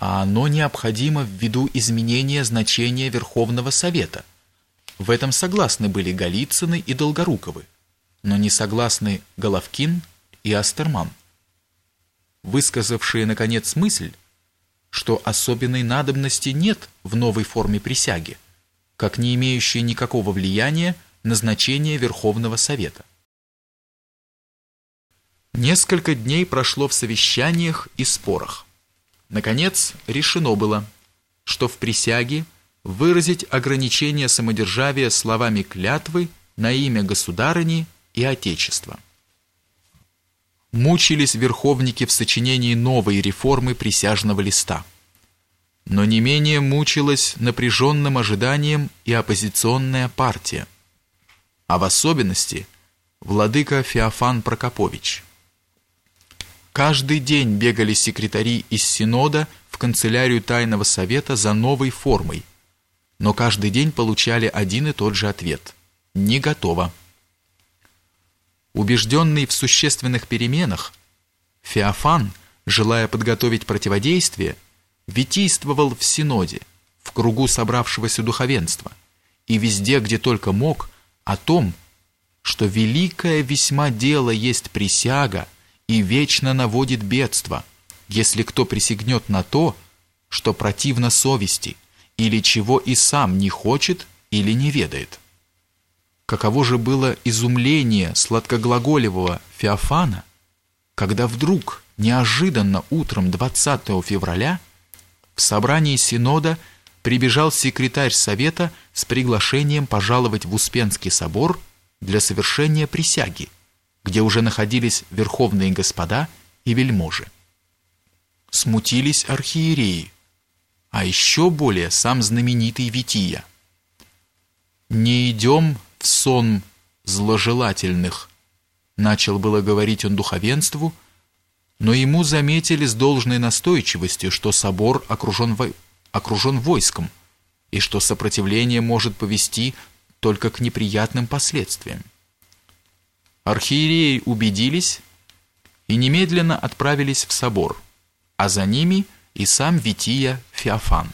а оно необходимо ввиду изменения значения Верховного Совета. В этом согласны были Голицыны и Долгоруковы, но не согласны Головкин и Астерман, высказавшие, наконец, мысль, что особенной надобности нет в новой форме присяги, как не имеющей никакого влияния на значение Верховного Совета. Несколько дней прошло в совещаниях и спорах. Наконец, решено было, что в присяге выразить ограничение самодержавия словами клятвы на имя государыни и Отечества. Мучились верховники в сочинении новой реформы присяжного листа. Но не менее мучилась напряженным ожиданием и оппозиционная партия, а в особенности владыка Феофан Прокопович – Каждый день бегали секретари из Синода в канцелярию Тайного Совета за новой формой, но каждый день получали один и тот же ответ – не готово. Убежденный в существенных переменах, Феофан, желая подготовить противодействие, витийствовал в Синоде, в кругу собравшегося духовенства, и везде, где только мог, о том, что великое весьма дело есть присяга – и вечно наводит бедство, если кто присягнет на то, что противно совести, или чего и сам не хочет или не ведает. Каково же было изумление сладкоглаголевого Феофана, когда вдруг, неожиданно утром 20 февраля, в собрании Синода прибежал секретарь Совета с приглашением пожаловать в Успенский собор для совершения присяги – где уже находились верховные господа и вельможи. Смутились архиереи, а еще более сам знаменитый Вития. «Не идем в сон зложелательных», начал было говорить он духовенству, но ему заметили с должной настойчивостью, что собор окружен, во... окружен войском и что сопротивление может повести только к неприятным последствиям. Архиереи убедились и немедленно отправились в собор, а за ними и сам Вития Феофан.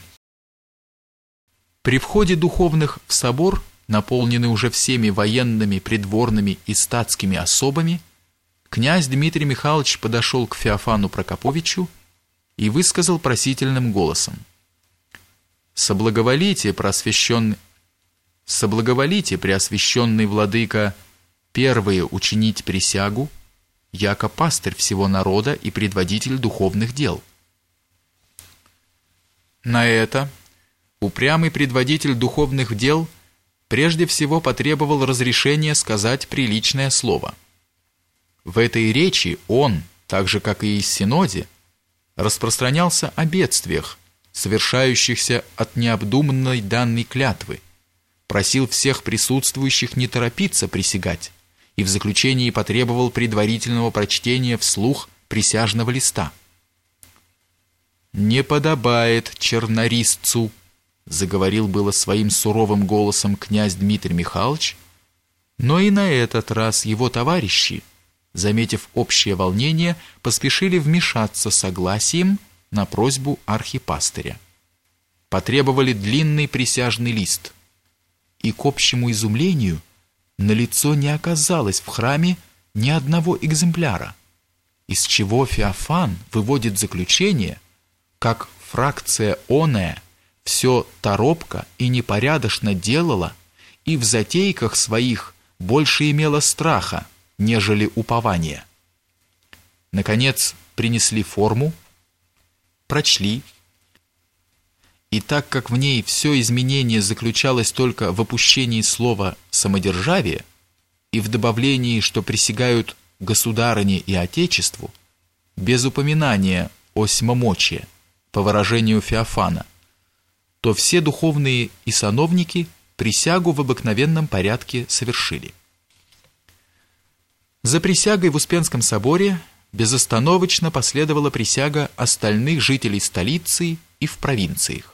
При входе духовных в собор, наполненный уже всеми военными, придворными и статскими особами, князь Дмитрий Михайлович подошел к Феофану Прокоповичу и высказал просительным голосом. «Соблаговолите, просвещенный, соблаговолите, преосвященный владыка первые учинить присягу, яко пастырь всего народа и предводитель духовных дел. На это упрямый предводитель духовных дел прежде всего потребовал разрешения сказать приличное слово. В этой речи он, так же как и из Синоде, распространялся о бедствиях, совершающихся от необдуманной данной клятвы, просил всех присутствующих не торопиться присягать, и в заключении потребовал предварительного прочтения вслух присяжного листа. «Не подобает чернорисцу», — заговорил было своим суровым голосом князь Дмитрий Михайлович, но и на этот раз его товарищи, заметив общее волнение, поспешили вмешаться согласием на просьбу архипастыря. Потребовали длинный присяжный лист, и к общему изумлению — на лицо не оказалось в храме ни одного экземпляра, из чего Феофан выводит заключение, как фракция оная все торопко и непорядочно делала и в затейках своих больше имела страха, нежели упования. Наконец принесли форму, прочли, и так как в ней все изменение заключалось только в опущении слова «самодержавие» и в добавлении, что присягают государыне и отечеству, без упоминания о смомочии, по выражению Феофана, то все духовные и сановники присягу в обыкновенном порядке совершили. За присягой в Успенском соборе безостановочно последовала присяга остальных жителей столицы и в провинциях.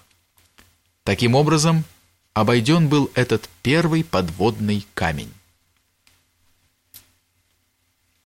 Таким образом, обойден был этот первый подводный камень.